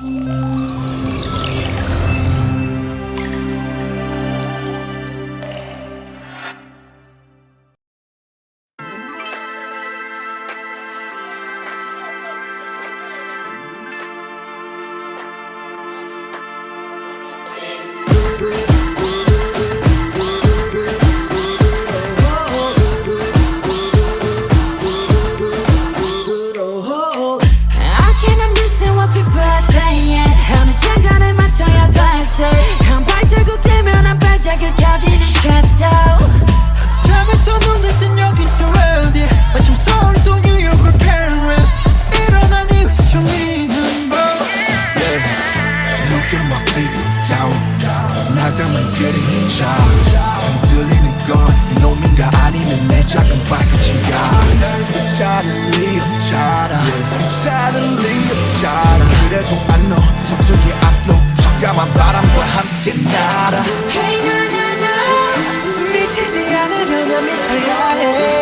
Música my feet down 날 닮은 getting charged 흔들리는 건 이놈인가 아니면 내 작은 발끝인가 날 귀찮은 리 없잖아 귀찮은 리 없잖아 그래도 안너 속속이 I flow 적감한 바람과 함께 날아 Hey 나나나 미치지 않으려면 미쳐야 해.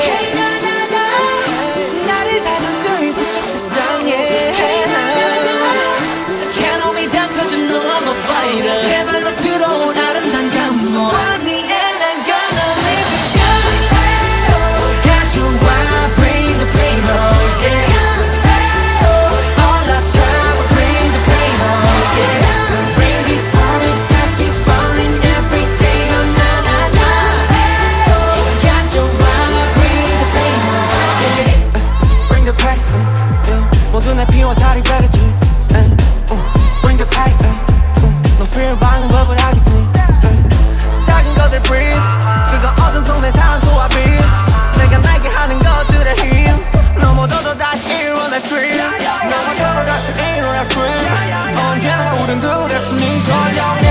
내 피와 살이 되겠지 Bring the pipe 너 fear 방법을 알겠어 작은 것들 breathe 그거 어둠 속내 사람 소화비 내가 날게 하는 것들의 힘 넘어져도 다시 일어나 scream 넘어져도 다시 일어나 scream 언제나 우린 둘의 숨이 설령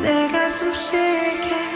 내가 숨 쉬게